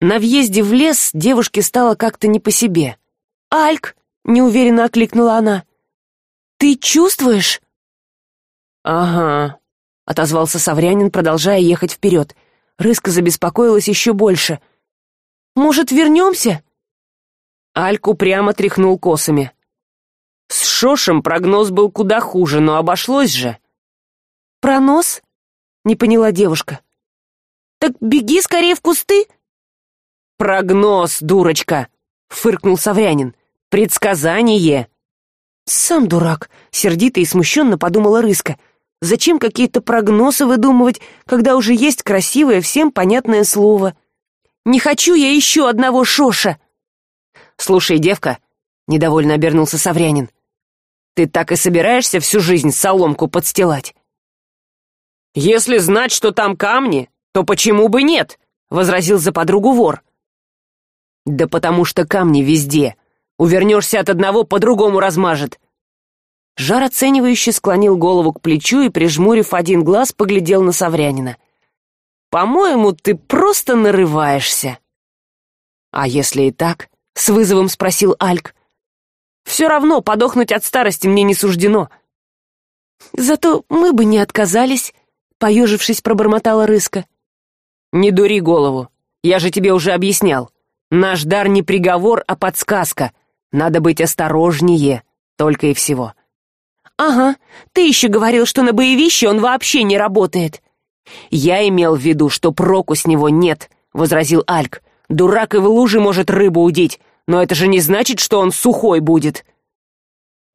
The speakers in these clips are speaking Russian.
на въезде в лес девушке стало как то не по себе. Альк неуверенно окликнула она. Ты чувствуешь? Ага отозвался саврянин продолжая ехать вперед. Рыска забеспокоилась еще больше. Может вернемся? Альку прямо тряхнул косами. С шошем прогноз был куда хуже но обошлось же пронос не поняла девушка. Так беги скорее в кусты прогноз дурочка фыркнул саврянин. Предсказание! Сам дурак сердито и смущенно подумала рыска. Зачем какие то прогнозы выдумывать когда уже есть красивое всем понятное слово? Не хочу я еще одного шоша! Слушай девка недовольно обернулся саврянин. Ты так и собираешься всю жизнь соломку подстилать? Если знать что там камни то почему бы нет возразил за подругу вор да потому что камни везде. Увернешься от одного по другому размажет. Жар оценивающе склонил голову к плечу и прижмурив один глаз поглядел на саврянина. По моему ты просто нарываешься а если и так с вызовом спросил альк. Все равно подохнуть от старости мне не суждено зато мы бы не отказались поежившись пробормотала рыска. Не дури голову. Я же тебе уже объяснял наш дар не приговор а подсказка. Надо быть осторожнее только и всего ага ты еще говорил что на боевище он вообще не работает я имел в виду что проку с него нет возразил альк. Дурак и в луже может рыбу удить но это же не значит что он сухой будет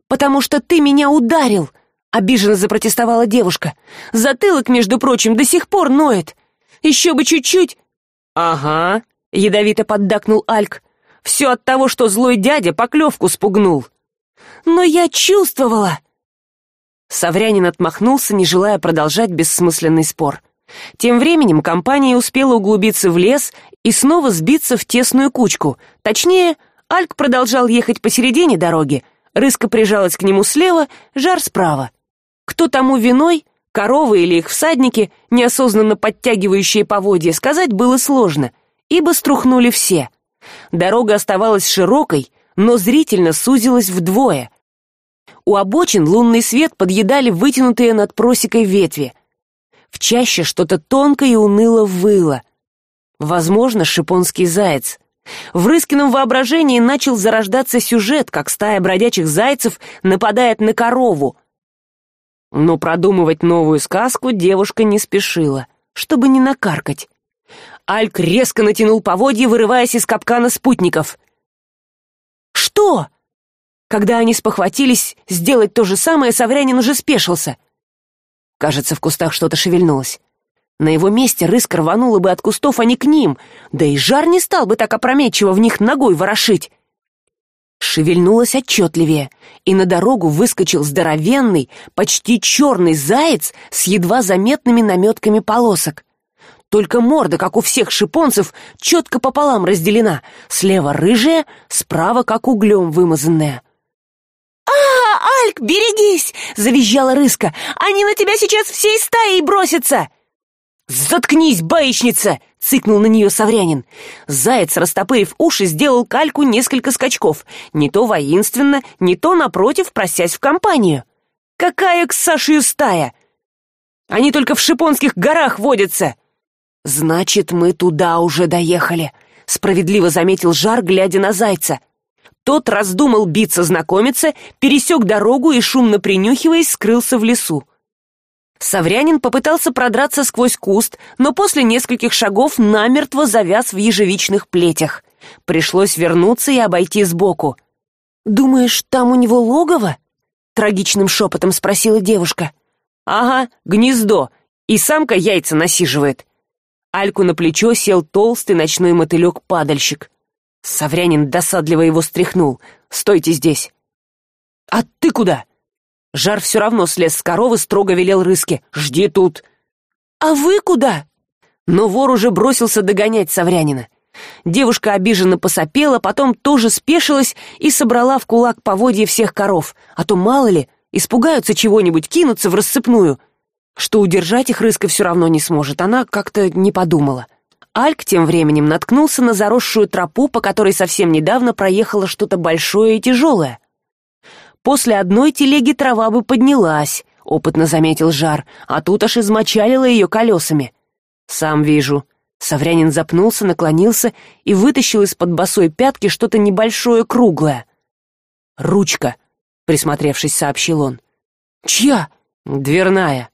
потому что ты меня ударил обиженно запротестовала девушка. Затылок между прочим до сих пор ноет. Еще бы чуть чуть ага ядовито поддакнул альк. Все от того что злой дядя поклевку спугнул. Но я чувствовала. Саврянин отмахнулся не желая продолжать бессмысленный спор. Тем временем компания успела углубиться в лес и снова сбиться в тесную кучку. Точнее альк продолжал ехать посередине дороги. Рыска прижалась к нему слева жар справа. Кто тому виной коровы или их всадники неосознанно подтягивающие поводья сказать было сложно ибо струхнули все. Дорога оставалась широкой но зрительно сузилась вдвое. У обочин лунный свет подъедали вытянутые над просекой ветви. В чаще что то тонко и уныло выло. Возможно шипонский заяц. В рыскином воображении начал зарождаться сюжет как стая бродячих зайцев нападает на корову. Но продумывать новую сказку девушка не спешила чтобы не накаркать альк резко натянул поводья вырываясь из капкана спутников. Что? Когда они спохватились сделать то же самое саврянин уже спешился. Кажется в кустах что то шевельнулось. На его месте рыска рванула бы от кустов а не к ним. Да и жар не стал бы так опрометчиво в них ногой ворошить. Шевельнулось отчетливее и на дорогу выскочил здоровенный почти черный заяц с едва заметными наметками полосок только морда как у всех шипонцев четко пополам разделена. Слева рыжая справа как углем вымазанная. А альк берегись завизжала рыска. Они на тебя сейчас всей стаей бросятся! Заткнись баечница цыкнул на нее саврянин. Заяц растопырив уши сделал кальку несколько скачков. Не то воинственно не то напротив просясь в компанию. Какая к сашию стая? Они только в шипонских горах водятся значит мы туда уже доехали справедливо заметил жар глядя на зайца. Тот раздумал биться знакомиться пересек дорогу и шумно принюхиваясь скрылся в лесу. Саврянин попытался продраться сквозь куст но после нескольких шагов намертво завяз в ежевичных плетях. Пришлось вернуться и обойти сбоку. Думаешь там у него логово трагичным шепотом спросила девушка. Ага гнездо и самка яйца насиживает альку на плечо сел толстый ночной мотылек падальщик. Саврянин досадливо его стряхнул. Стойте здесь! А ты куда? Жар все равно слез с коровы строго велел рыске жди тут! А вы куда? Но вор уже бросился догонять саврянина. Девушка обиженно посопела потом тоже спешилась и собрала в кулак поводья всех коров. А то мало ли испугаются чего нибудь кинутся в рассыпную что удержать их рыска все равно не сможет. Она как то не подумала. Альк тем временем наткнулся на заросшую тропу по которой совсем недавно проехало что то большое и тяжелое после одной телеги трава бы поднялась опытно заметил жар а тут аж измочалило ее колесами сам вижу. Саврянин запнулся наклонился и вытащил из под босой пятки что то небольшое круглое. Ручка присмотревшись сообщил он. Чья? Дверная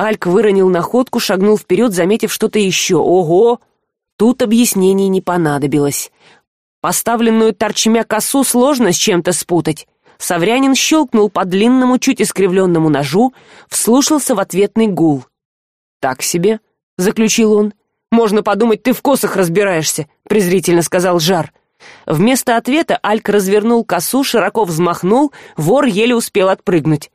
альк выронил находку шагнул вперед заметив что то еще. Ого! Тут объяснений не понадобилось. Поставленную торчмя косу сложно с чем то спутать. Саврянин щелкнул по длинному чуть искривленному ножу вслушался в ответный гул. Так себе заключил он. Можно подумать ты в косах разбираешься презрительно сказал жар. Вместо ответа альк развернул косу широко взмахнул вор еле успел отпрыгнуть.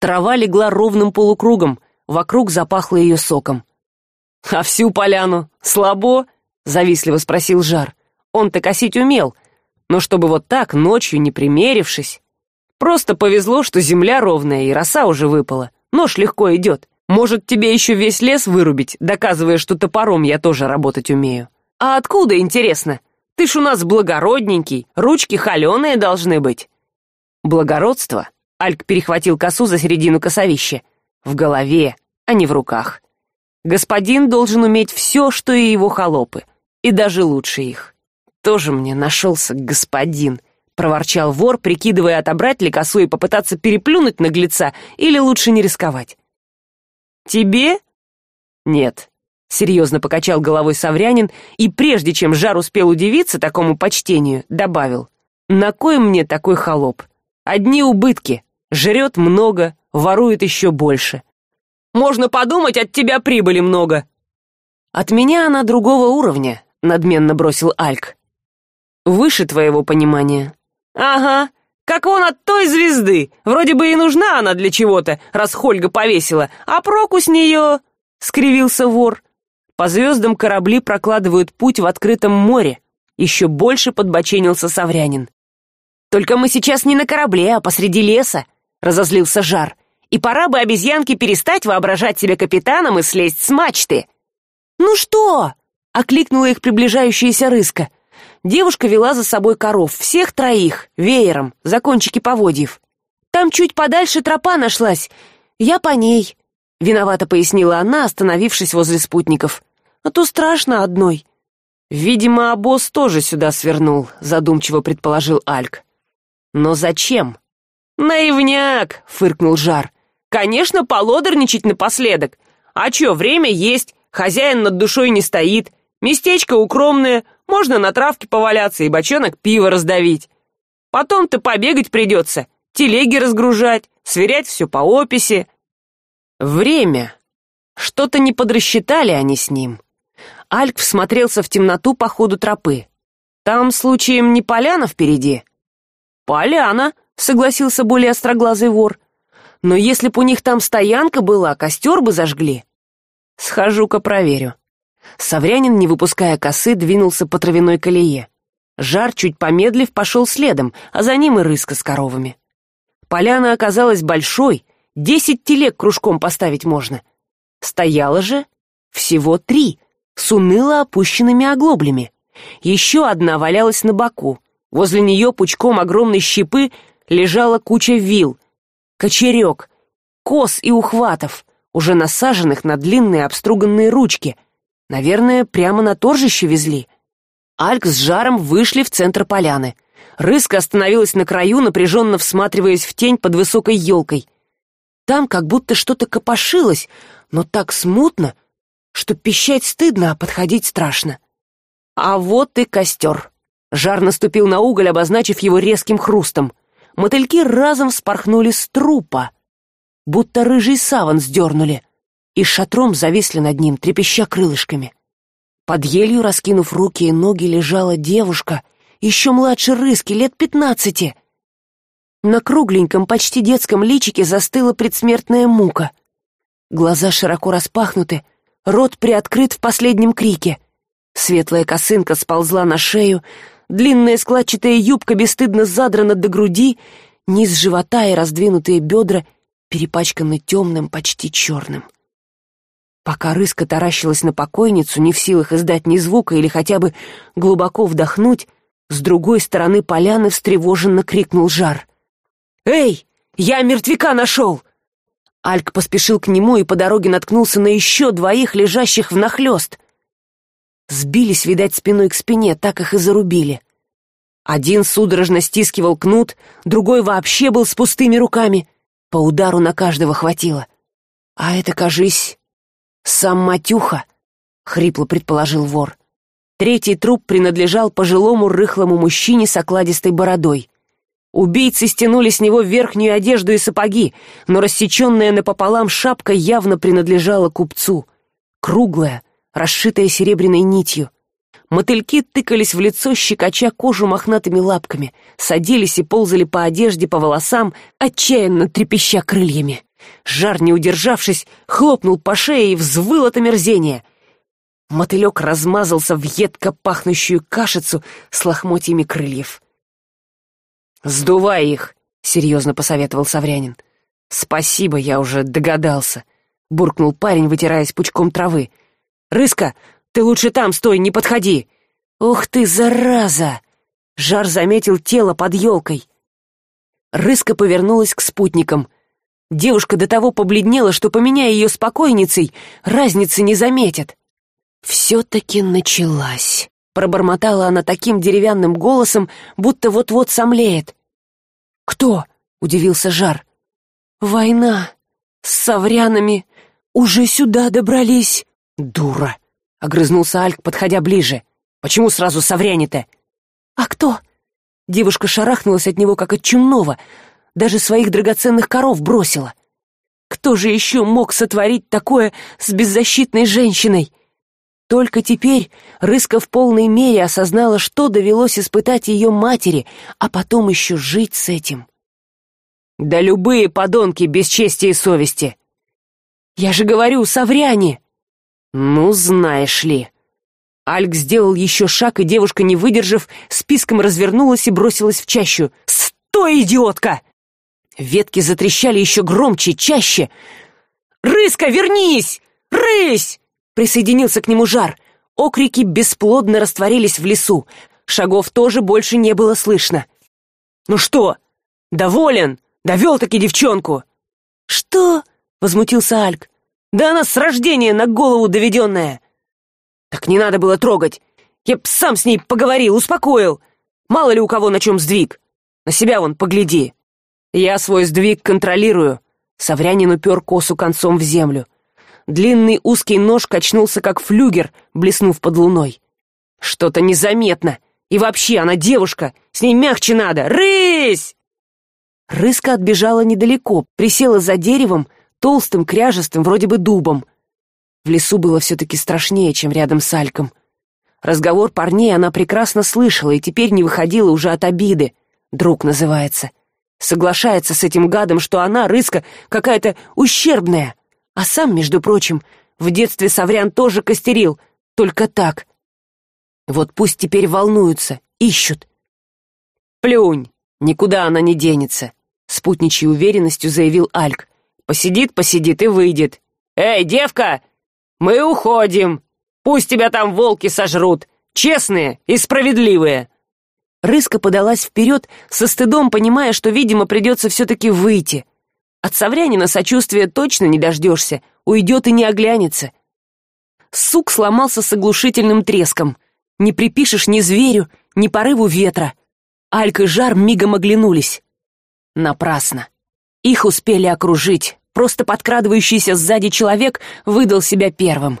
Трава легла ровным полукругом вокруг запахло ее соком. А всю поляну слабо завистливо спросил жар. Он то косить умел но чтобы вот так ночью не примерившись. Просто повезло что земля ровная и роса уже выпала. Нож легко идет может тебе еще весь лес вырубить доказывая что топором я тоже работать умею? А откуда интересно? Ты ж у нас благородненький ручки холеные должны быть благородство альк перехватил косу за середину косовища в голове а не в руках. Господин должен уметь все что и его холопы и даже лучше их. Тоже мне нашелся господин проворчал вор прикидывая отобрать ли косу и попытаться переплюнуть наглеца или лучше не рисковать. Тебе? Нет серьезно покачал головой саврянин и прежде чем жар успел удивиться такому почтению добавил. На кой мне такой холоп? Одни убытки. Жрет много ворует еще больше. Можно подумать от тебя прибыли много. От меня она другого уровня надменно бросил альк. Выше твоего понимания. Ага как он от той звезды. Вроде бы и нужна она для чего то раз хольга повесила. А проку с нее скривился вор. По звездам корабли прокладывают путь в открытом море. Еще больше подбоченился саврянин. Только мы сейчас не на корабле а посреди леса разозлился жар. И пора бы обезьянке перестать воображать себя капитаном и слезть с мачты. Ну что окликнула их приближающаяся рыска. Девушка вела за собой коров всех троих веером за кончики поводьев. Там чуть подальше тропа нашлась. Я по ней виновато пояснила она остановившись возле спутников. А то страшно одной видимо обоз тоже сюда свернул задумчиво предположил альк. Но зачем наивняк фыркнул жар. Конечно полодорничать напоследок. А чё время есть хозяин над душой не стоит. Местечко укромное можно на травке поваляться и бочонок пива раздавить. Потом то побегать придется телеги разгружать сверять все по описи время! Что то не подрасчитали они с ним. Альк всмотрелся в темноту по ходу тропы. Там случаем не поляна впереди? Поляна согласился более остроглазый вор. Но если б у них там стоянка была костер бы зажгли. Схожу ка проверю. Саврянин не выпуская косы двинулся по травяной колее. Жар чуть помедлив пошел следом а за ним и рыска с коровами. Поляна оказалась большой десять телег кружком поставить можно. Стояла же всего три с уныло опущенными оглоблями. Еще одна валялась на боку. Возле нее пучком огромной щепы лежала куча вил кочерек кос и ухватов уже насаженных на длинные обструганные ручки. Наверное прямо на торжище везли. Альк с жаром вышли в центр поляны. Рыска остановилась на краю напряженно всматриваясь в тень под высокой елкой там как будто что то копошилось но так смутно что пищать стыдно а подходить страшно. А вот и костер жар наступил на уголь обозначив его резким хрустом мотыльки разом вспорхнули с трупа будто рыжий саван сдернули и шатром зависли над ним трепеща крылышками. Под елью раскинув руки и ноги лежала девушка еще младше рыски лет пятнадцати. На кругленьком почти детском личике застыла предсмертная мука. Глаза широко распахнуты рот приоткрыт в последнем крике. Светлая косынка сползла на шею длинная складчатая юбка бесстыдно задрана до груди низ живота и раздвинутые бедра перепачканы темным почти черным. Пока рыска таращилась на покойницу не в силах издать ни звука или хотя бы глубоко вдохнуть с другой стороны поляны встревоженно крикнул жар. Эй я мертвяка нашел! Альк поспешил к нему и по дороге наткнулся на еще двоих лежащих внахлёст сбились видать спиной к спине так их и зарубили. Один судорожно стискивал кнут другой вообще был с пустыми руками. По удару на каждого хватило. А это кажись сам матюха хрипло предположил вор. Третий труп принадлежал пожилому рыхлому мужчине с окладистой бородой. Убийцы стянули с него верхнюю одежду и сапоги но рассеченная напополам шапка явно принадлежала купцу. Круглая расшитая серебряной нитью. Мотыльки тыкались в лицо щекоча кожу мохнатыми лапками садились и ползали по одежде по волосам отчаянно трепеща крыльями. Жар не удержавшись хлопнул по шее и взвыл от омерзения. Мотылек размазался в едко пахнущую кашицу с лохмотьями крыльев. Сдувай их серьезно посоветовал саврянин. Спасибо я уже догадался буркнул парень вытираясь пучком травы рыска ты лучше там стой не подходи. Ух ты зараза! Жар заметил тело под елкой рыска повернулась к спутникам. Девушка до того побледнела что поменяя ее спокойницей разницы не заметят. Все таки началась пробормотала она таким деревянным голосом будто вот вот сомлеет. Кто удивился жар. Война. С саврянами. Уже сюда добрались дура огрызнулся альк подходя ближе. Почему сразу савряне то а кто? Девушка шарахнулась от него как от чумного. Даже своих драгоценных коров бросила. Кто же еще мог сотворить такое с беззащитной женщиной? Только теперь рыска в полной мере осознала что довелось испытать ее матери а потом еще жить с этим. Да любые подонки без чести и совести! Я же говорю савряне ну знаешь ли альк сделал еще шаг и девушка не выдержав списком развернулась и бросилась в чащу. Стой идиотка! Ветки затрещали еще громче чаще. Рыска вернись! Рысь! Присоединился к нему жар. Окрики бесплодно растворились в лесу. Шагов тоже больше не было слышно. Ну что? Доволен? Довел таки девчонку! Что возмутился альк да она с рождения на голову доведенная. Так не надо было трогать. Я б сам с ней поговорил успокоил. Мало ли у кого на чем сдвиг. На себя вон погляди. Я свой сдвиг контролирую. Саврянин упер косу концом в землю. Длинный узкий нож качнулся как флюгер блеснув под луной. Что то незаметно. И вообще она девушка. С ней мягче надо. Рысь! Рыска отбежала недалеко присела за деревом толстым кряжестым вроде бы дубом. В лесу было все таки страшнее чем рядом с альком. Разговор парней она прекрасно слышала и теперь не выходила уже от обиды. Друг называется. Соглашается с этим гадом что она рыска какая то ущербная. А сам между прочим в детстве саврян тоже костерил. Только так. Вот пусть теперь волнуются ищут. Плюнь! Никуда она не денется спутничьей уверенностью заявил альк посидит посидит и выйдет. Эй девка мы уходим. Пусть тебя там волки сожрут честные и справедливые рыска подалась вперед со стыдом понимая что видимо придется все таки выйти. От саврянина сочувствия точно не дождешься уйдет и не оглянется. Сук сломался с оглушительным треском. Не припишешь ни зверю ни порыву ветра альк и жар мигом оглянулись. Напрасно их успели окружить. Просто подкрадывающийся сзади человек выдал себя первым.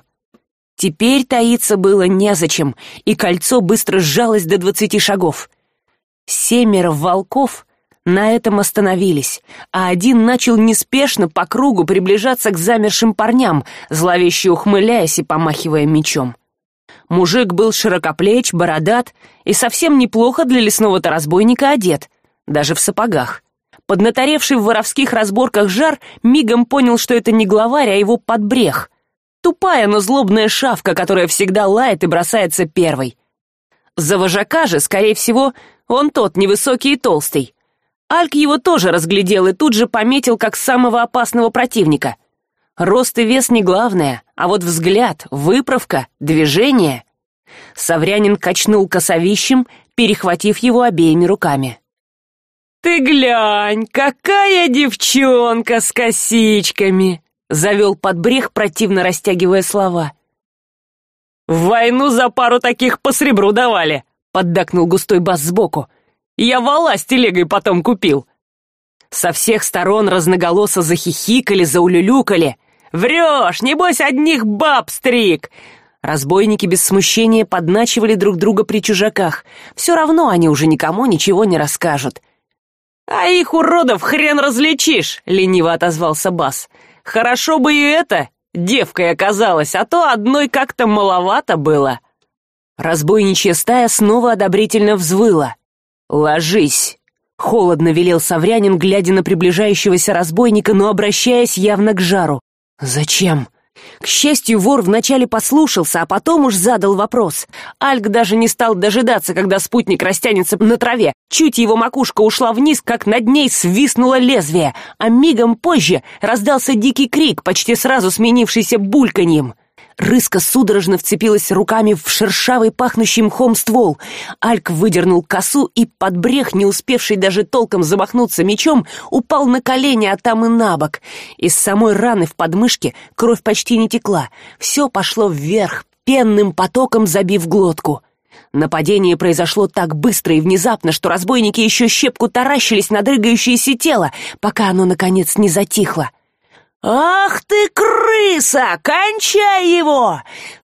Теперь таиться было незачем и кольцо быстро сжалось до двадцати шагов. Семеро волков на этом остановились а один начал неспешно по кругу приближаться к замершим парням зловеще ухмыляясь и помахивая мечом. Мужик был широкоплеч бородат и совсем неплохо для лесного то разбойника одет даже в сапогах поднаторевший в воровских разборках жар мигом понял что это не главарь а его подбрех. Тупая но злобная шавка которая всегда лает и бросается первой. За вожака же скорее всего он тот невысокий и толстый. Альк его тоже разглядел и тут же пометил как самого опасного противника. Рост и вес не главное а вот взгляд выправка движение. Саврянин качнул косовищем перехватив его обеими руками ты глянь какая девчонка с косичками завел под брех противно растягивая слова. В войну за пару таких по сребру давали поддакнул густой бас сбоку. Я вала с телегой потом купил! Со всех сторон разноголосо захихикали заулюлюкали. Врешь небось одних баб стриг! Разбойники без смущения подначивали друг друга при чужаках. Все равно они уже никому ничего не расскажут а их уродов хрен различишь лениво отозвался бас. Хорошо бы и это девкой оказалась а то одной как то маловато было разбойничья стая снова одобрительно взвыла. Ложись холодно велел саврянин глядя на приближающегося разбойника но обращаясь явно к жару. Зачем к счастью вор вначале послушался а потом уж задал вопрос. Альк даже не стал дожидаться когда спутник растянется на траве. Чуть его макушка ушла вниз как над ней свистнуло лезвие а мигом позже раздался дикий крик почти сразу сменившийся бульканьем рыска судорожно вцепилась руками в шершавый пахнущий мхом ствол. Альк выдернул косу и под брех не успевший даже толком замахнуться мечом упал на колени а там и на бок. Из самой раны в подмышке кровь почти не текла. Все пошло вверх пенным потоком забив глотку. Нападение произошло так быстро и внезапно что разбойники еще щепку таращились на дрыгающееся тело пока оно наконец не затихло ах ты крыса! Кончай его!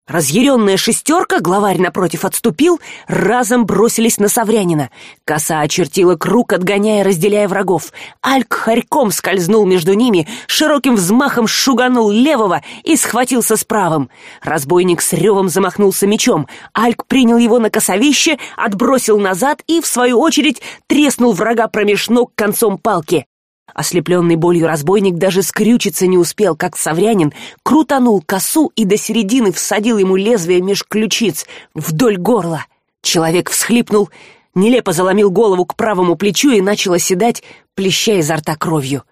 Разъяренная шестерка главарь напротив отступил разом бросились на саврянина. Коса очертила круг отгоняя разделяя врагов. Альк хорьком скользнул между ними широким взмахом шуганул левого и схватился с правым. Разбойник с ревом замахнулся мечом. Альк принял его на косовище отбросил назад и в свою очередь треснул врага промеж ног концом палки ослепленный болью разбойник даже скрючиться не успел как саврянин крутанул косу и до середины всадил ему лезвие меж ключиц вдоль горла. Человек всхлипнул нелепо заломил голову к правому плечу и начал оседать плеща изо рта кровью.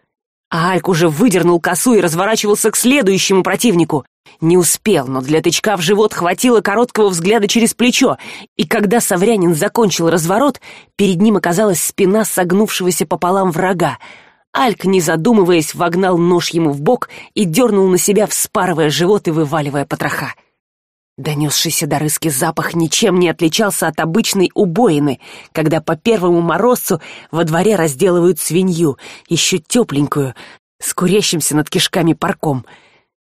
А альк уже выдернул косу и разворачивался к следующему противнику. Не успел но для тычка в живот хватило короткого взгляда через плечо и когда саврянин закончил разворот перед ним оказалась спина согнувшегося пополам врага альк не задумываясь вогнал нож ему в бок и дернул на себя вспарывая живот и вываливая потроха. Донесшийся до рыски запах ничем не отличался от обычной убоины когда по первому морозцу во дворе разделывают свинью еще тепленькую с курящимся над кишками парком.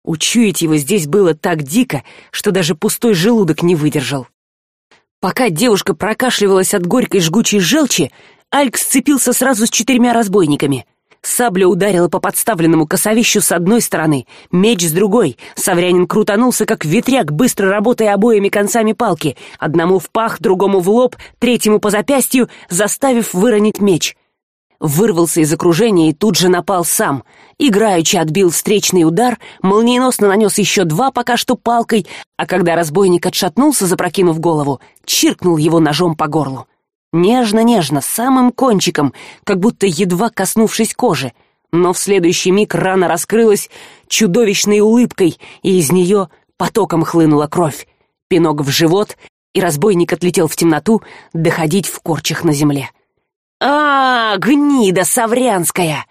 Учуять его здесь было так дико что даже пустой желудок не выдержал. Пока девушка прокашливалась от горькой жгучей желчи альк сцепился сразу с четырьмя разбойниками сабля ударила по подставленному косовищу с одной стороны. Меч с другой. Саврянин крутанулся как ветряк быстро работая обоими концами палки. Одному в пах другому в лоб третьему по запястью заставив выронить меч. Вырвался из окружения и тут же напал сам. Играючи отбил встречный удар молниеносно нанес еще два пока что палкой а когда разбойник отшатнулся запрокинув голову чиркнул его ножом по горлу нежно-нежно, самым кончиком, как будто едва коснувшись кожи. Но в следующий миг рана раскрылась чудовищной улыбкой, и из нее потоком хлынула кровь. Пинок в живот, и разбойник отлетел в темноту, доходить в корчах на земле. а, гнида саврянская!»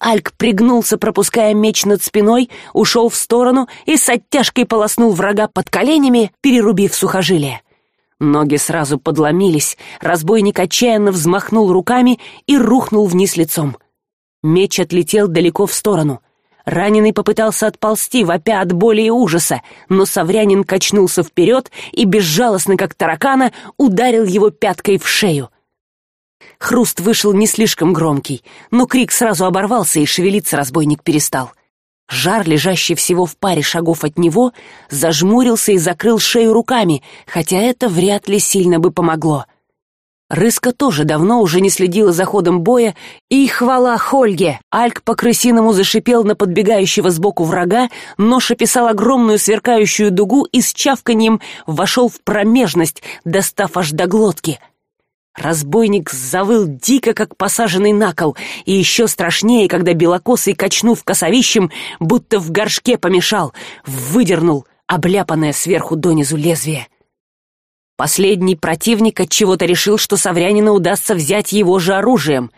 Альк пригнулся, пропуская меч над спиной, ушел в сторону и с оттяжкой полоснул врага под коленями, перерубив сухожилие ноги сразу подломились разбойник отчаянно взмахнул руками и рухнул вниз лицом. Меч отлетел далеко в сторону. Раненый попытался отползти вопя от боли и ужаса но саврянин качнулся вперед и безжалостно как таракана ударил его пяткой в шею. Хруст вышел не слишком громкий но крик сразу оборвался и шевелиться разбойник перестал жар лежащий всего в паре шагов от него зажмурился и закрыл шею руками хотя это вряд ли сильно бы помогло. Рыска тоже давно уже не следила за ходом боя и хвала хольге! Альк по крысиному зашипел на подбегающего сбоку врага нож описал огромную сверкающую дугу и с чавканьем вошел в промежность достав аж до глотки разбойник завыл дико как посаженный на кол. И еще страшнее когда белокосый качнув косовищем будто в горшке помешал выдернул обляпанное сверху донизу лезвие. Последний противник от чего то решил что саврянина удастся взять его же оружием.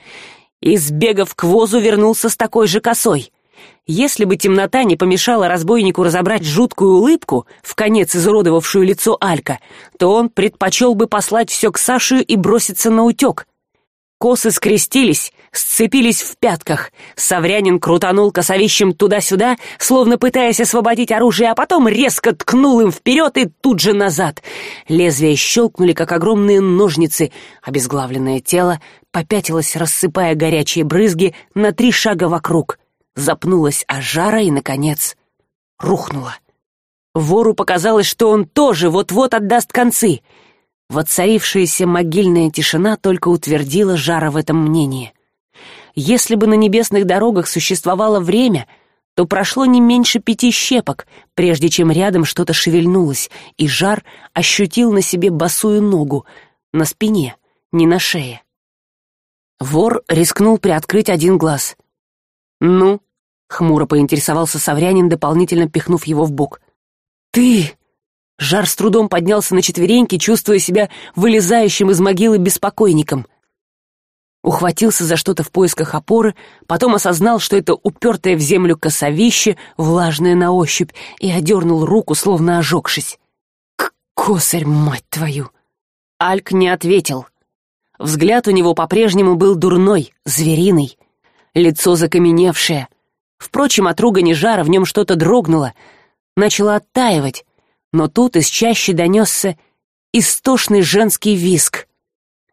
И сбегав к возу вернулся с такой же косой если бы темнота не помешала разбойнику разобрать жуткую улыбку в конец изуродовавшую лицо алька то он предпочел бы послать все к саше и броситься на утек косы скрестились сцепились в пятках. Саврянин крутанул косовищем туда сюда словно пытаясь освободить оружие а потом резко ткнул им вперед и тут же назад. Лезвия щелкнули как огромные ножницы. Обезглавленное тело попятилось рассыпая горячие брызги на три шага вокруг запнулась о жара и наконец рухнула. Вору показалось что он тоже вот вот отдаст концы. Воцарившаяся могильная тишина только утвердила жара в этом мнении. Если бы на небесных дорогах существовало время то прошло не меньше пяти щепок прежде чем рядом что то шевельнулось и жар ощутил на себе босую ногу на спине не на шее. Вор рискнул приоткрыть один глаз ну хмуро поинтересовался саврянин дополнительно пихнув его в бок. Ты жар с трудом поднялся на четвереньки чувствуя себя вылезающим из могилы беспокойником. Ухватился за что то в поисках опоры потом осознал что это упертое в землю косовище влажное на ощупь и одернул руку словно ожегшись. К косарь мать твою! Альк не ответил. Взгляд у него по прежнему был дурной звериный лицо закаменевшее. Впрочем от ругани жара в нем что то дрогнуло начало оттаивать но тут из чаще донесся истошный женский виск.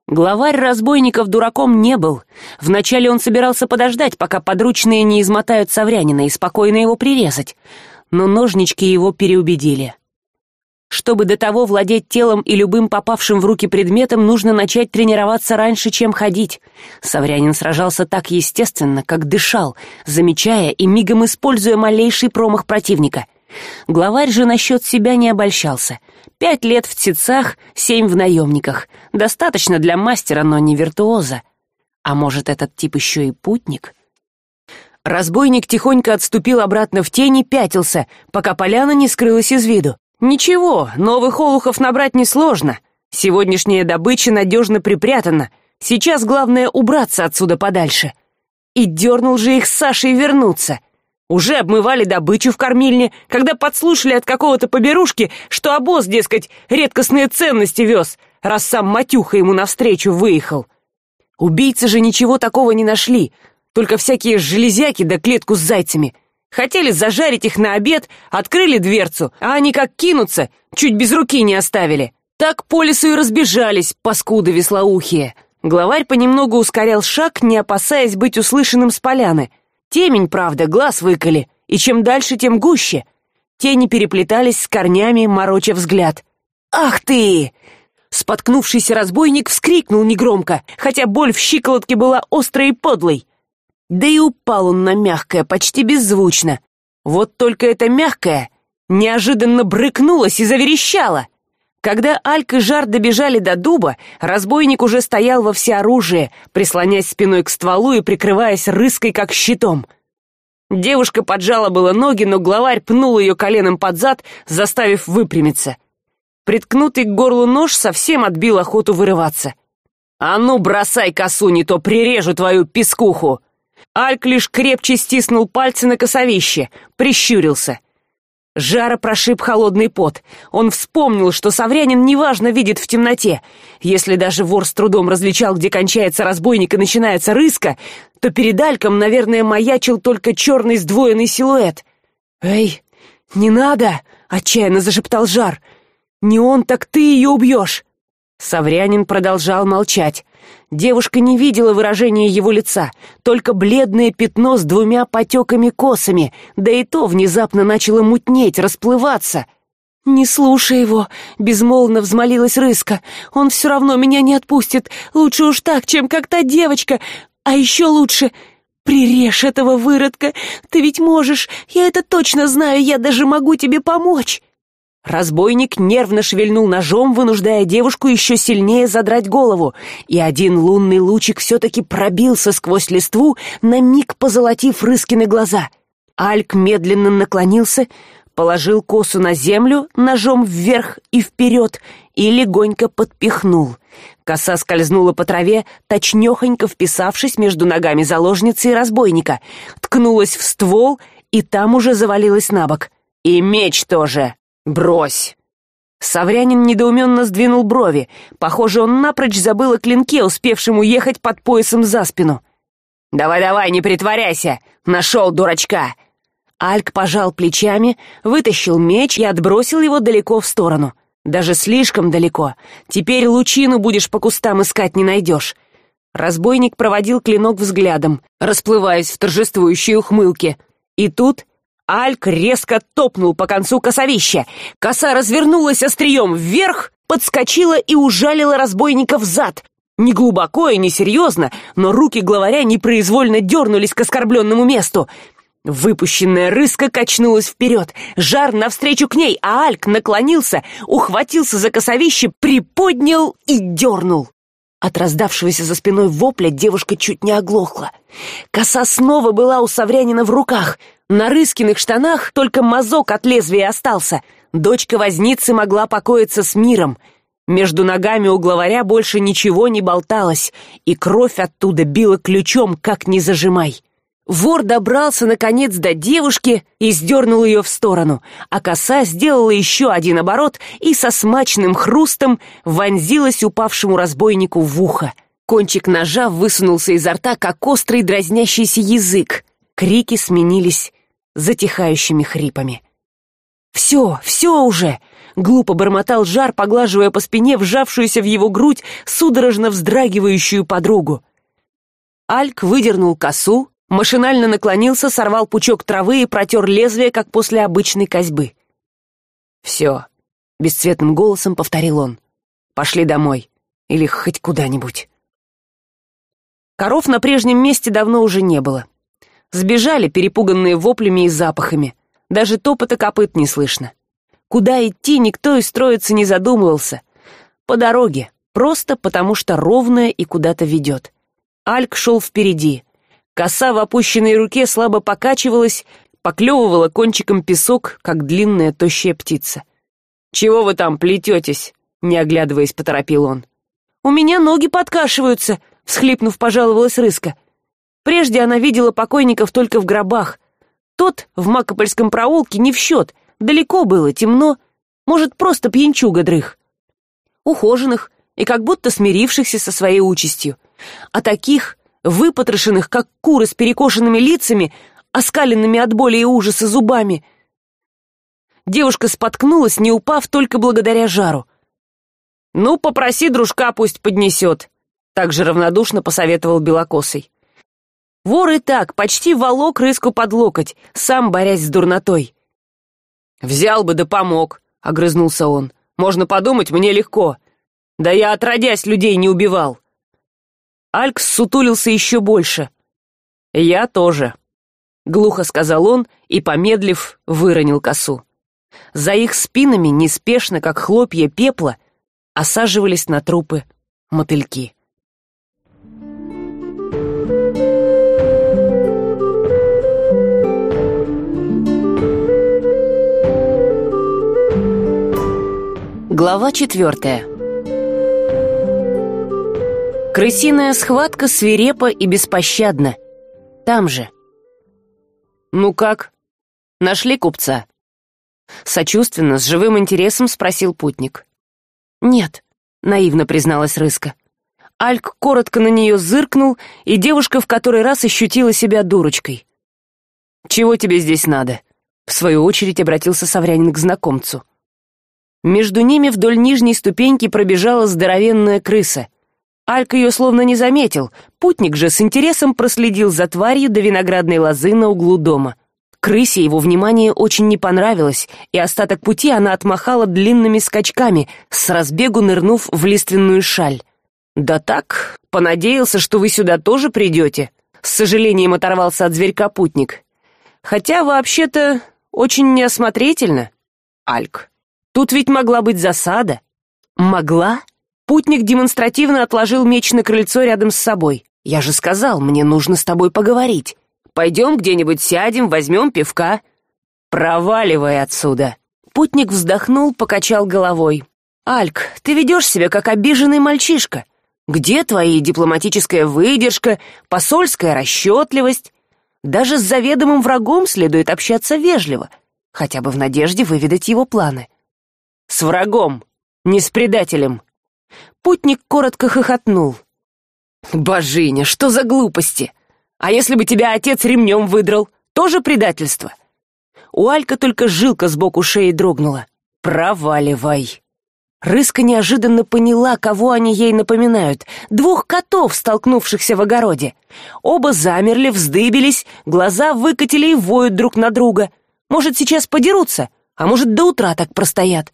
Главарь разбойников дураком не был. Вначале он собирался подождать пока подручные не измотают саврянина и спокойно его прирезать но ножнички его переубедили чтобы до того владеть телом и любым попавшим в руки предметом нужно начать тренироваться раньше чем ходить. Саврянин сражался так естественно как дышал замечая и мигом используя малейший промах противника. Главарь же насчет себя не обольщался. Пять лет в тецах семь в наемниках. Достаточно для мастера но не виртуоза. А может этот тип еще и путник? Разбойник тихонько отступил обратно в тени пятился пока поляна не скрылась из виду ничего новых олухов набрать несложно. Сегодняшняя добыча надежно припрятана. Сейчас главное убраться отсюда подальше. И дернул же их с сашей вернуться. Уже обмывали добычу в кормильне когда подслушали от какого то поберушки что обоз дескать редкостные ценности вез раз сам матюха ему навстречу выехал. Убийцы же ничего такого не нашли только всякие железяки да клетку с зайцами хотели зажарить их на обед открыли дверцу а они как кинутся чуть без руки не оставили. Так по лесу и разбежались паскуды веслоухие. Главарь понемногу ускорял шаг не опасаясь быть услышанным с поляны. Темень правда глаз выколи и чем дальше тем гуще. Тени переплетались с корнями мороча взгляд. Ах ты! Споткнувшийся разбойник вскрикнул негромко хотя боль в щиколотке была острой и подлой да и упал он на мягкое почти беззвучно. Вот только это мягкое неожиданно брыкнулось и заверещало. Когда альк и жар добежали до дуба разбойник уже стоял во всеоружие прислонясь спиной к стволу и прикрываясь рыской как щитом. Девушка поджала было ноги но главарь пнул ее коленом под зад заставив выпрямиться. Приткнутый к горлу нож совсем отбил охоту вырываться. А ну бросай косу не то прирежу твою пескуху альк лишь крепче стиснул пальцы на косовище прищурился. Жара прошиб холодный пот. Он вспомнил что саврянин неважно видит в темноте. Если даже вор с трудом различал где кончается разбойник и начинается рыска то перед альком наверное маячил только черный сдвоенный силуэт. Эй не надо отчаянно зашептал жар. Не он так ты ее убьешь саврянин продолжал молчать. Девушка не видела выражения его лица только бледное пятно с двумя потеками косами да и то внезапно начало мутнеть расплываться. Не слушай его безмолвно взмолилась рыска. Он все равно меня не отпустит. Лучше уж так чем как та девочка. А еще лучше. Прирежь этого выродка. Ты ведь можешь. Я это точно знаю. Я даже могу тебе помочь разбойник нервно шевельнул ножом вынуждая девушку еще сильнее задрать голову. И один лунный лучик все таки пробился сквозь листву на миг позолотив рыскины глаза. Альк медленно наклонился положил косу на землю ножом вверх и вперед и легонько подпихнул. Коса скользнула по траве точнехонько вписавшись между ногами заложницы и разбойника. Ткнулась в ствол и там уже завалилась на бок. И меч тоже брось! Саврянин недоуменно сдвинул брови. Похоже он напрочь забыл о клинке успевшем уехать под поясом за спину. Давай давай не притворяйся! Нашел дурачка! Альк пожал плечами вытащил меч и отбросил его далеко в сторону. Даже слишком далеко. Теперь лучину будешь по кустам искать не найдешь разбойник проводил клинок взглядом расплываясь в торжествующей ухмылке. И тут альк резко топнул по концу косовища. Коса развернулась острием вверх подскочила и ужалила разбойника в зад. Не глубоко и не серьезно но руки главаря непроизвольно дернулись к оскорбленному месту. Выпущенная рыска качнулась вперед. Жар навстречу к ней а альк наклонился ухватился за косовище приподнял и дернул. От раздавшегося за спиной вопля девушка чуть не оглохла. Коса снова была у саврянина в руках на рыскиных штанах только мазок от лезвия остался. Дочка возницы могла покоиться с миром. Между ногами у главаря больше ничего не болталось и кровь оттуда била ключом как не зажимай. Вор добрался наконец до девушки и сдернул ее в сторону а коса сделала еще один оборот и со смачным хрустом вонзилась упавшему разбойнику в ухо. Кончик ножа высунулся изо рта как острый дразнящийся язык. Крики сменились затихающими хрипами. Все все уже глупо бормотал жар поглаживая по спине вжавшуюся в его грудь судорожно вздрагивающую подругу. Альк выдернул косу машинально наклонился сорвал пучок травы и протер лезвие как после обычной козьбы. Все бесцветным голосом повторил он. Пошли домой. Или хоть куда нибудь коров на прежнем месте давно уже не было сбежали перепуганные воплями и запахами. Даже топота копыт не слышно. Куда идти никто из троицы не задумывался. По дороге просто потому что ровная и куда то ведет. Альк шел впереди. Коса в опущенной руке слабо покачивалась поклевывала кончиком песок как длинная тощая птица. Чего вы там плететесь не оглядываясь поторопил он. У меня ноги подкашиваются всхлипнув пожаловалась рыска прежде она видела покойников только в гробах. Тот в макопольском проулке не в счет. Далеко было темно. Может просто пьянчуга дрых. Ухоженных и как будто смирившихся со своей участью. А таких выпотрошенных как куры с перекошенными лицами оскаленными от боли и ужаса зубами. Девушка споткнулась не упав только благодаря жару. Ну попроси дружка пусть поднесет так же равнодушно посоветовал белокосый вор и так почти волок рыску под локоть сам борясь с дурнотой. Взял бы да помог огрызнулся он. Можно подумать мне легко. Да я отродясь людей не убивал алькс сутулился еще больше. Я тоже глухо сказал он и помедлив выронил косу. За их спинами неспешно как хлопья пепла осаживались на трупы мотыльки глава четвертая крысиная схватка свирепа и беспощадна там же. Ну как? Нашли купца? Сочувственно с живым интересом спросил путник. Нет наивно призналась рыска. Альк коротко на нее зыркнул и девушка в который раз ощутила себя дурочкой. Чего тебе здесь надо в свою очередь обратился саврянин к знакомцу между ними вдоль нижней ступеньки пробежала здоровенная крыса. Альк ее словно не заметил. Путник же с интересом проследил за тварью до виноградной лозы на углу дома. Крысе его внимание очень не понравилось и остаток пути она отмахала длинными скачками с разбегу нырнув в лиственную шаль. Да так понадеялся что вы сюда тоже придете с сожалением оторвался от зверька путник. Хотя вообще то очень неосмотрительно альк тут ведь могла быть засада. Могла? Путник демонстративно отложил меч на крыльцо рядом с собой. Я же сказал мне нужно с тобой поговорить. Пойдем где нибудь сядем возьмем пивка. Проваливай отсюда. Путник вздохнул покачал головой. Альк ты ведешь себя как обиженный мальчишка. Где твои дипломатическая выдержка посольская расчетливость? Даже с заведомым врагом следует общаться вежливо хотя бы в надежде выведать его планы с врагом не с предателем. Путник коротко хохотнул. Божиня что за глупости? А если бы тебя отец ремнем выдрал тоже предательство? У алька только жилка сбоку шеи дрогнула. Проваливай! Рыска неожиданно поняла кого они ей напоминают. Двух котов столкнувшихся в огороде. Оба замерли вздыбились глаза выкатили и воют друг на друга. Может сейчас подерутся? А может до утра так простоят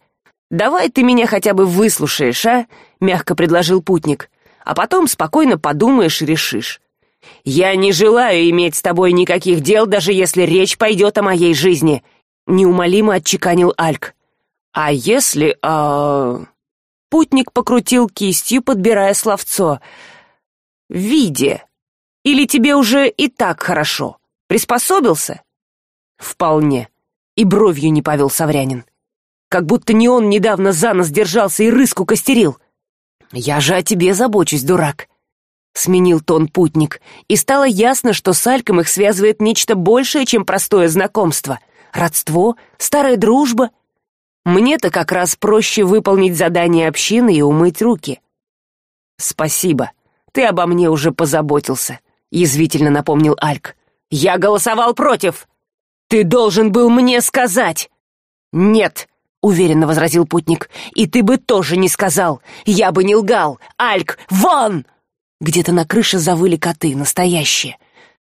давай ты меня хотя бы выслушаешь а мягко предложил путник. А потом спокойно подумаешь и решишь. Я не желаю иметь с тобой никаких дел даже если речь пойдет о моей жизни неумолимо отчеканил альк. А если а путник покрутил кистью подбирая словцо. Виде. Или тебе уже и так хорошо? Приспособился? Вполне и бровью не повел саврянин как будто не он недавно за нос держался и рыску костерил. Я же о тебе забочусь дурак сменил тон путник и стало ясно что с альком их связывает нечто большее чем простое знакомство родство старая дружба. Мне то как раз проще выполнить задание общины и умыть руки. Спасибо. Ты обо мне уже позаботился язвительно напомнил альк. Я голосовал против. Ты должен был мне сказать нет уверенно возразил путник. И ты бы тоже не сказал. Я бы не лгал. Альк вон! Где то на крыше завыли коты настоящие.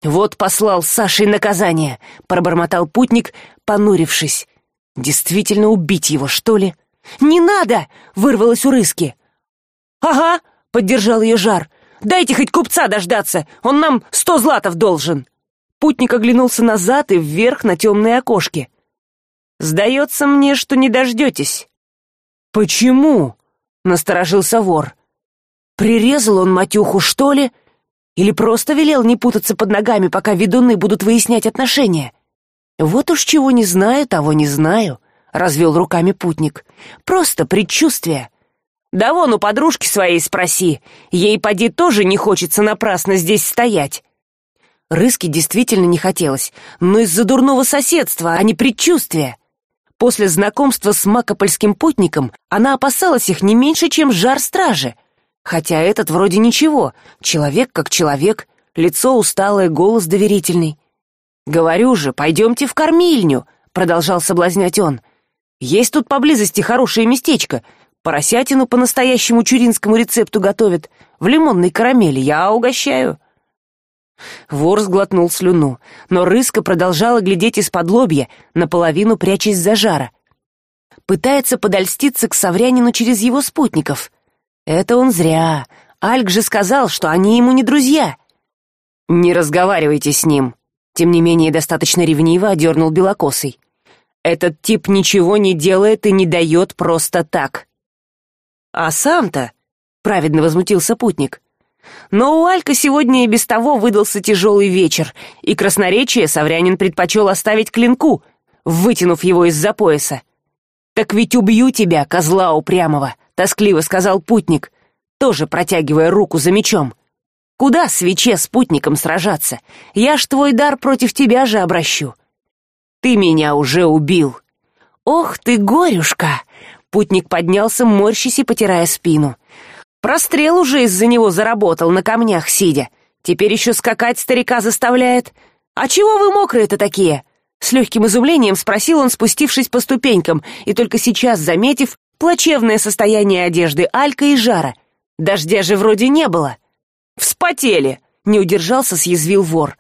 Вот послал сашей наказание пробормотал путник понурившись. Действительно убить его что ли? Не надо! Вырвалось у рыски. Ага поддержал ее жар. Дайте хоть купца дождаться он нам сто златов должен. Путник оглянулся назад и вверх на темные окошки сдается мне что не дождетесь почему насторожился вор. Прирезал он матюху что ли? Или просто велел не путаться под ногами пока ведуны будут выяснять отношения? Вот уж чего не знаю того не знаю развел руками путник. Просто предчувствие да вон у подружки своей спроси. Ей поди тоже не хочется напрасно здесь стоять рыски действительно не хотелось но из за дурного соседства а не предчувствия после знакомства с макопольским путником она опасалась их не меньше чем жар стражи. Хотя этот вроде ничего человек как человек лицо усталое голос доверительный. Говорю же пойдемте в кормильню продолжал соблазнять он. Есть тут поблизости хорошее местечко. Поросятину по настоящему чуринскому рецепту готовят. В лимонной карамели я угощаю вор сглотнул слюну но рыска продолжала глядеть из под лобья наполовину прячась за жара. Пытается подольститься к саврянину через его спутников. Это он зря. Альк же сказал что они ему не друзья. Не разговаривайте с ним тем не менее достаточно ревниво одернул белокосый. Этот тип ничего не делает и не дает просто так а сам то праведно возмутился путник но у алька сегодня и без того выдался тяжелый вечер и красноречие саврянин предпочел оставить клинку вытянув его из за пояса. Так ведь убью тебя козла упрямого тоскливо сказал путник тоже протягивая руку за мечом. Куда свече с путником сражаться? Я ж твой дар против тебя же обращу ты меня уже убил ох ты горюшка путник поднялся морщись и потирая спину прострел уже из за него заработал на камнях сидя. Теперь еще скакать старика заставляет. А чего вы мокрые то такие? С легким изумлением спросил он спустившись по ступенькам и только сейчас заметив плачевное состояние одежды алька и жара. Дождя же вроде не было. Вспотели не удержался съязвил вор.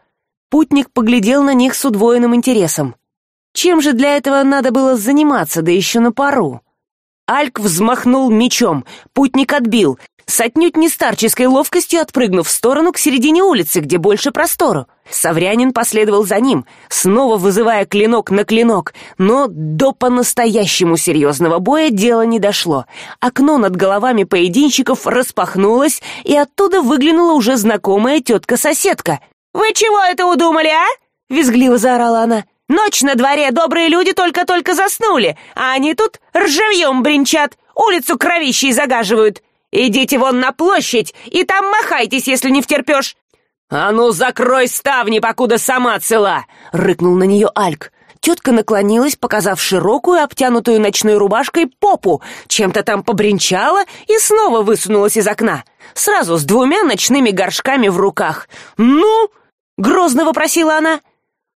Путник поглядел на них с удвоенным интересом. Чем же для этого надо было заниматься да еще на пару альк взмахнул мечом. Путник отбил с отнюдь не старческой ловкостью отпрыгнув в сторону к середине улицы где больше простору. Саврянин последовал за ним снова вызывая клинок на клинок но до по настоящему серьезного боя дело не дошло. Окно над головами поединщиков распахнулось и оттуда выглянула уже знакомая тетка соседка вы чего это удумали а визгливо заорала она ночь на дворе добрые люди только только заснули а они тут ржавьем бренчат улицу кровищей загаживают. Идите вон на площадь и там махайтесь если не втерпешь а ну закрой ставни покуда сама цела рыкнул на нее альк. Тетка наклонилась показав широкую обтянутую ночной рубашкой попу чем то там побренчала и снова высунулась из окна. Сразу с двумя ночными горшками в руках. Ну грозно вопросила она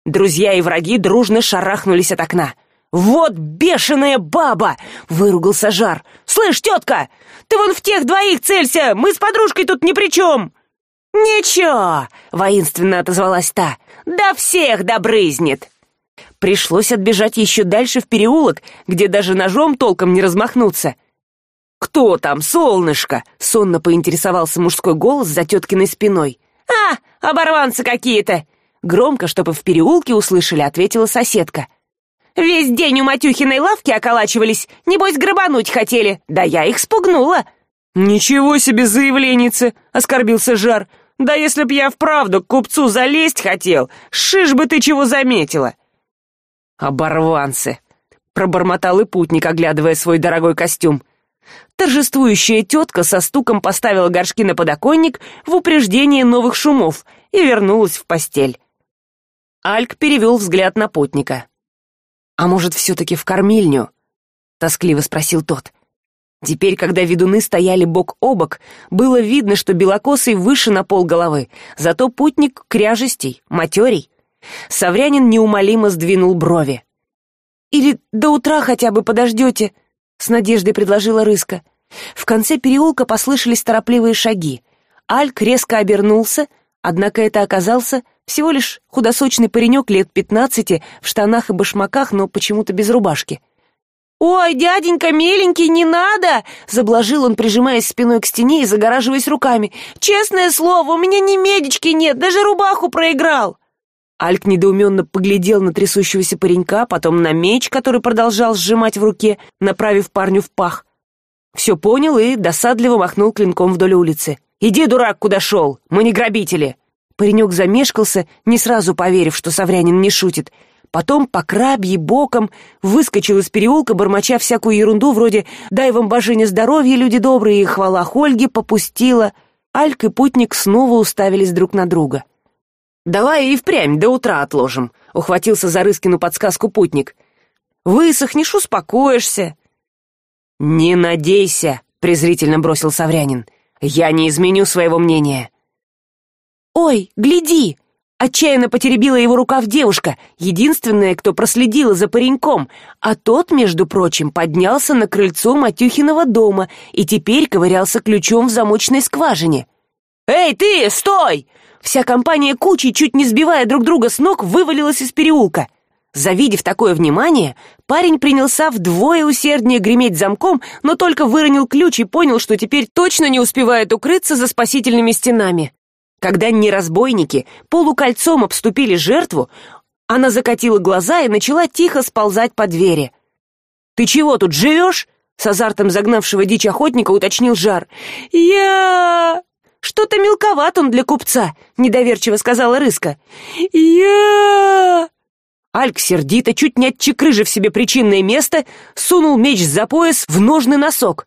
друзья и враги дружно шарахнулись от окна. Вот бешеная баба выругался жар. Слышь тетка ты вон в тех двоих целься мы с подружкой тут ни при чем ничего воинственно отозвалась та. Да всех добрызнет! Пришлось отбежать еще дальше в переулок где даже ножом толком не размахнуться. Кто там солнышко сонно поинтересовался мужской голос за теткиной спиной. А оборванцы какие то громко чтобы в переулке услышали ответила соседка. Весь день у матюхиной лавки околачивались небось грабануть хотели. Да я их спугнула ничего себе заявленницы оскорбился жар. Да если б я вправду к купцу залезть хотел шиш бы ты чего заметила! Оборванцы пробормотал и путник оглядывая свой дорогой костюм. Торжествующая тетка со стуком поставила горшки на подоконник в упреждение новых шумов и вернулась в постель альк перевел взгляд на путника. А может все таки в кормильню тоскливо спросил тот. Теперь когда ведуны стояли бок о бок было видно что белокосый выше на пол головы зато путник кряжестей матерей. Саврянин неумолимо сдвинул брови. Или до утра хотя бы подождете с надеждой предложила рыска. В конце переулка послышались торопливые шаги. Альк резко обернулся однако это оказался всего лишь худосочный паренек лет пятнадцати в штанах и башмаках но почему то без рубашки. Ой дяденька миленький не надо заблажил он прижимаясь спиной к стене и загораживаясь руками. Честное слово у меня ни медички нет даже рубаху проиграл! Альк недоуменно поглядел на трясущегося паренька потом на меч который продолжал сжимать в руке направив парню в пах. Все понял и досадливо махнул клинком вдоль улицы. Иди дурак куда шел мы не грабители паренек замешкался не сразу поверив что саврянин не шутит. Потом по крабьи боком выскочил из переулка бормоча всякую ерунду вроде дай вам божине здоровья люди добрые! И хвала хольги попустила. Альк и путник снова уставились друг на друга. Давай и впрямь до утра отложим ухватился за рыскину подсказку путник. Высохнешь успокоишься не надейся презрительно бросил саврянин. Я не изменю своего мнения ой гляди отчаянно потеребила его рукав девушка единственная кто проследила за пареньком. А тот между прочим поднялся на крыльцо матюхиного дома и теперь ковырялся ключом в замочной скважине. Эй ты стой! Вся компания кучей чуть не сбивая друг друга с ног вывалилась из переулка. Завидев такое внимание парень принялся вдвое усерднее греметь замком но только выронил ключ и понял что теперь точно не успевает укрыться за спасительными стенами когда неразбойники полукольцом обступили жертву она закатила глаза и начала тихо сползать по двери. Ты чего тут живешь с азартом загнавшего дичь охотника уточнил жар. Я что то мелковат он для купца недоверчиво сказала рыска я альк сердито чуть не отчекрыжив себе причинное место сунул меч за пояс в ножный носок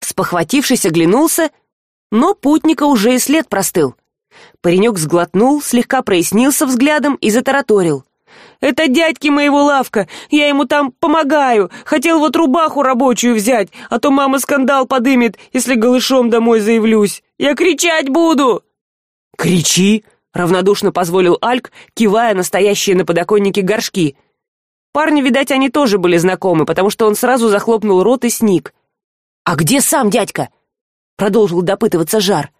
спохватившись оглянулся но путника уже и след простыл паренек сглотнул слегка прояснился взглядом и затараторил. Это дядьки моего лавка я ему там помогаю хотел вот рубаху рабочую взять а то мама скандал подымет если голышом домой заявлюсь. Я кричать буду! Кричи равнодушно позволил альк кивая настоящие на подоконнике горшки. Парни видать они тоже были знакомы потому что он сразу захлопнул рот и сник. А где сам дядька продолжил допытываться жар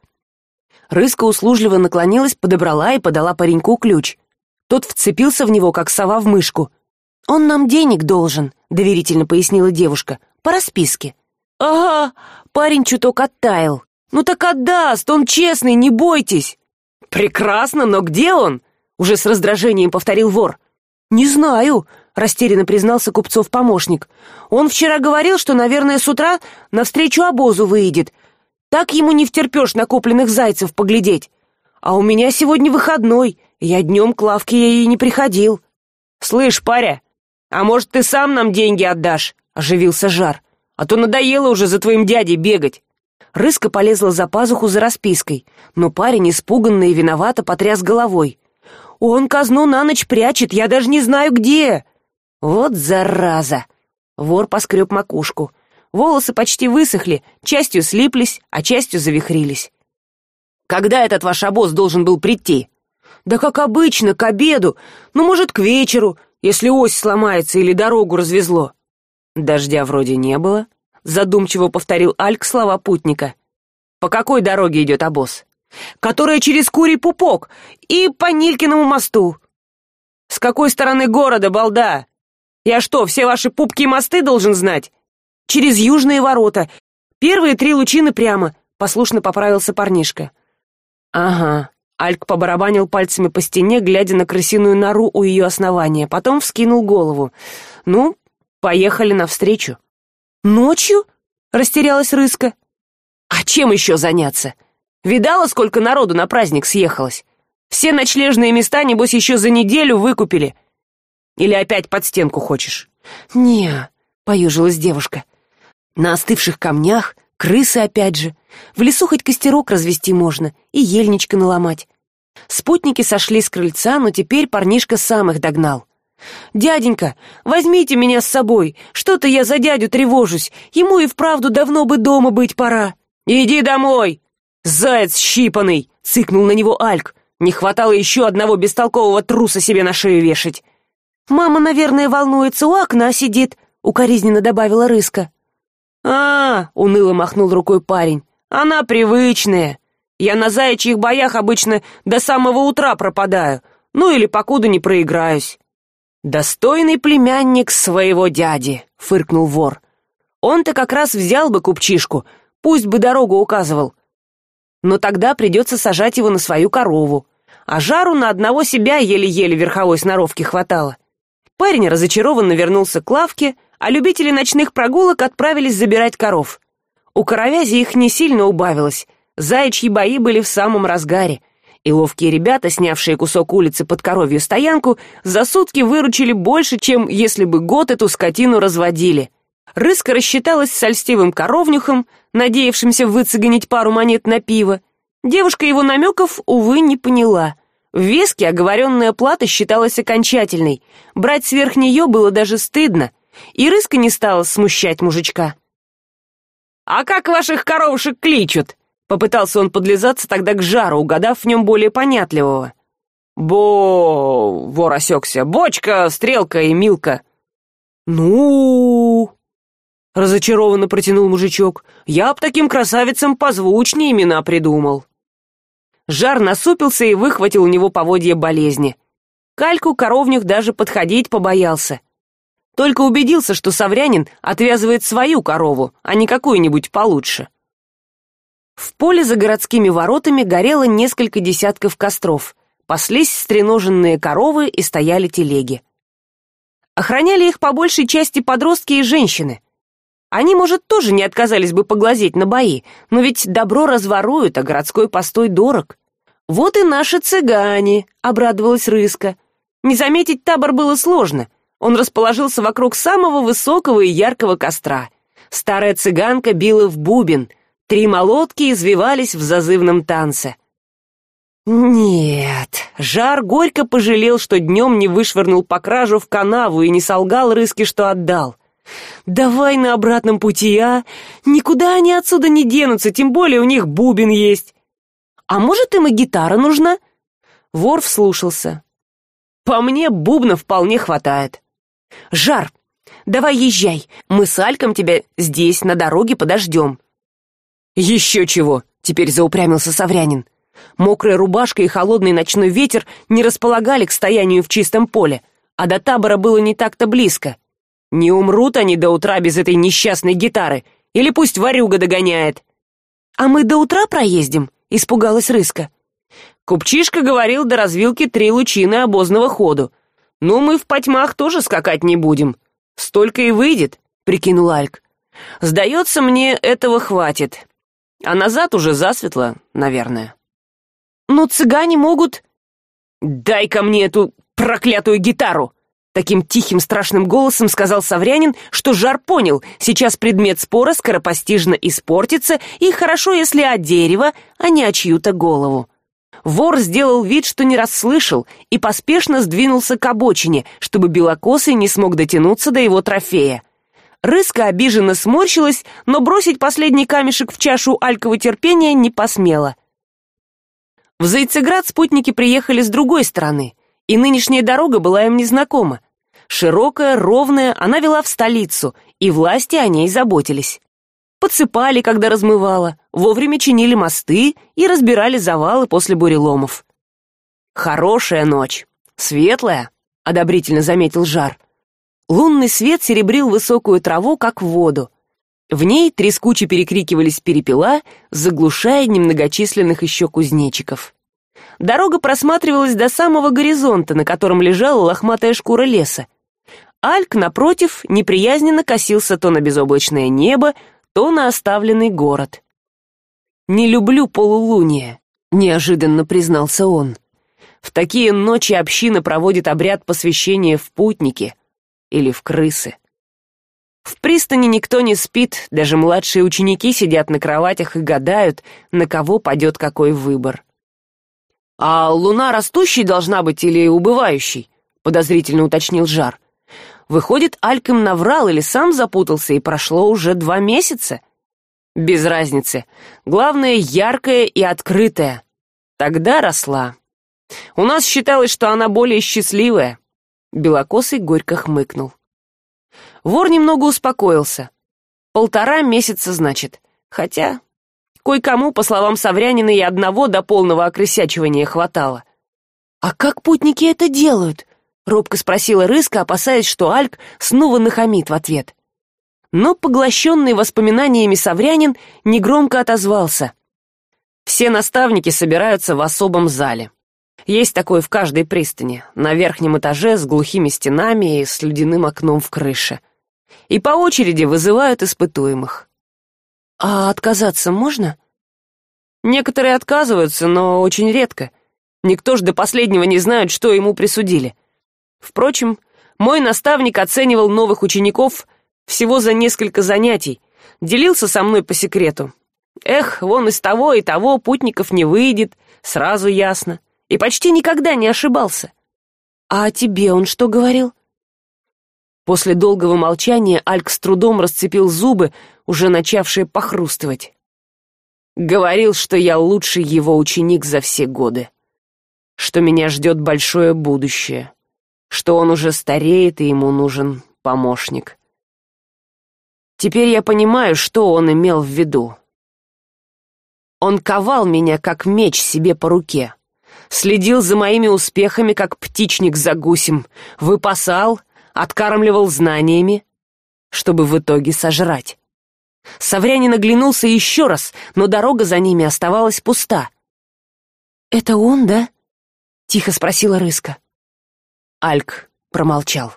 рыска услужливо наклонилась подобрала и подала пареньку ключ. Тот вцепился в него как сова в мышку. Он нам денег должен доверительно пояснила девушка по расписке ага парень чуток оттаял ну так отдаст он честный не бойтесь прекрасно но где он уже с раздражением повторил вор. Не знаю растерянно признался купцов помощник он вчера говорил что наверное с утра навстречу обозу выйдет так ему не втерпешь накопленных зайцев поглядеть. А у меня сегодня выходной я днем к лавке ей не приходил. Слышь паря а может ты сам нам деньги отдашь? Оживился жар. А то надоело уже за твоим дядей бегать. Рыска полезла за пазуху за распиской но парень испуганно и виновато потряс головой. Он казну на ночь прячет я даже не знаю где! Вот зараза вор поскреб макушку волосы почти высохли частью слиплись а частью завихрились. Когда этот ваш обоз должен был прийти? Да как обычно к обеду. Ну может к вечеру если ось сломается или дорогу развезло дождя вроде не было задумчиво повторил альк слова путника. По какой дороге идет обоз? Которая через курий пупок и по нилькиному мосту с какой стороны города балда? Я что все ваши пупки и мосты должен знать через южные ворота. Первые три лучины прямо послушно поправился парнишка. Ага альк побарабанил пальцами по стене глядя на крысиную нору у ее основания потом вскинул голову. Ну поехали навстречу. Ночью растерялась рыска. А чем еще заняться? Видала сколько народу на праздник съехалось? Все ночлежные места небось еще за неделю выкупили. Или опять под стенку хочешь не поюжилась девушка на остывших камнях крысы опять же. В лесу хоть костерок развести можно и ельничка наломать. Спутники сошли с крыльца но теперь парнишка сам их догнал. Дяденька возьмите меня с собой что то я за дядю тревожусь ему и вправду давно бы дома быть пора иди домой! Заяц щипанный цыкнул на него альк. Не хватало еще одного бестолкового труса себе на шею вешать мама наверное волнуется у окна сидит укоризненно добавила рыска а уныло махнул рукой парень она привычная. Я на заячьих боях обычно до самого утра пропадаю ну или покуда не проиграюсь достойный племянник своего дяди фыркнул вор. Он то как раз взял бы купчишку пусть бы дорогу указывал. Но тогда придется сажать его на свою корову. А жару на одного себя еле еле верховой сноровки хватало парень разочарованно вернулся к лавке а любители ночных прогулок отправились забирать коров. У коровязи их не сильно убавилось заячьи бои были в самом разгаре и ловкие ребята снявшие кусок улицы под коровью стоянку за сутки выручили больше чем если бы год эту скотину разводили. Рыска рассчиталась с сольстивым коровнюхом надеявшимся выцегонить пару монет на пиво. Девушка его намеков увы не поняла в веске оговоренная плата считалась окончательной. Брать сверх нее было даже стыдно. И рыска не стала смущать мужичка. А как ваших коровушек кличут попытался он подлизаться тогда к жару угадав в нем более понятливого. Бо вор осекся бочка стрелка и милка ну разочарованно протянул мужичок я б таким красавицам позвучнее имена придумал жар насупился и выхватил у него поводья болезни. Кальку коровнюх даже подходить побоялся. Только убедился что саврянин отвязывает свою корову а не какую нибудь получше. В поле за городскими воротами горело несколько десятков костров. Паслись стреноженные коровы и стояли телеги. Охраняли их по большей части подростки и женщины они может тоже не отказались бы поглазеть на бои но ведь добро разворуют а городской постой дорог. Вот и наши цыгане обрадовалась рыска. Не заметить табор было сложно. Он расположился вокруг самого высокого и яркого костра. Старая цыганка била в бубен. Три молотки извивались в зазывном танце. Нет жар горько пожалел что днем не вышвырнул по кражу в канаву и не солгал рыски что отдал давай на обратном пути а? Никуда они отсюда не денутся тем более у них бубен есть. А может им и гитара нужна? Вор вслушался. По мне бубна вполне хватает. Жар давай езжай мы с альком тебя здесь на дороге подождем еще чего теперь заупрямился саврянин. Мокрая рубашка и холодный ночной ветер не располагали к стоянию в чистом поле а до табора было не так то близко не умрут они до утра без этой несчастной гитары или пусть варюга догоняет. А мы до утра проездим? Испугалась рыска. Купчишка говорил до развилки три лучины обозного ходу. Ну мы в потьмах тоже скакать не будем. Столько и выйдет прикинул альк. Сдается мне этого хватит. А назад уже засветло наверное. Но цыгане могут. Дай ка мне эту проклятую гитару таким тихим страшным голосом сказал саврянин что жар понял. Сейчас предмет спора скоропостижно испортится и хорошо если о дерево а не о чью то голову. Вор сделал вид что не расслышал и поспешно сдвинулся к обочине чтобы белокосый не смог дотянуться до его трофея. Рыска обиженно сморщилась но бросить последний камешек в чашу алькового терпения не посмела. В зайцеград спутники приехали с другой стороны и нынешняя дорога была им незнакома широкая ровная она вела в столицу и власти о ней заботились. Подсыпали когда размывало вовремя чинили мосты и разбирали завалы после буреломов. Хорошая ночь. Светлая одобрительно заметил жар. Лунный свет серебрил высокую траву как воду. В ней трескуче перекрикивались перепела заглушая немногочисленных еще кузнечиков. Дорога просматривалась до самого горизонта на котором лежала лохматая шкура леса альк напротив неприязненно косился то на безоблачное небо то на оставленный город. Не люблю полулуния неожиданно признался он. В такие ночи община проводит обряд посвящения в путники или в крысы. В пристани никто не спит даже младшие ученики сидят на кроватях и гадают на кого падет какой выбор а луна растущей должна быть или убывающей подозрительно уточнил жар выходит альком наврал или сам запутался и прошло уже два месяца. Без разницы. Главное яркая и открытая. Тогда росла. У нас считалось что она более счастливая. Белокосый горько хмыкнул. Вор немного успокоился. Полтора месяца значит. Хотя кое кому по словам саврянина и одного до полного окрысячивания хватало. А как путники это делают робко спросила рыска опасаясь что альк снова нахамит в ответ. Но поглощенный воспоминаниями саврянин негромко отозвался. Все наставники собираются в особом зале. Есть такой в каждой пристани на верхнем этаже с глухими стенами и с ледяным окном в крыше. И по очереди вызывают испытуемых а отказаться можно? Некоторые отказываются но очень редко. Никто ж до последнего не знает что ему присудили впрочем мой наставник оценивал новых учеников всего за несколько занятий делился со мной по секрету. Эх вон из того и того путников не выйдет сразу ясно. И почти никогда не ошибался. А тебе он что говорил? После долгого молчания альк с трудом расцепил зубы уже начавшие похрустывать. Говорил что я лучший его ученик за все годы что меня ждет большое будущее что он уже стареет и ему нужен помощник. Теперь я понимаю что он имел в виду. Он ковал меня как меч себе по руке. Следил за моими успехами как птичник за гусем. Выпасал откармливал знаниями чтобы в итоге сожрать. Саврянин оглянулся еще раз но дорога за ними оставалась пуста. Это он да тихо спросила рыска альк промолчал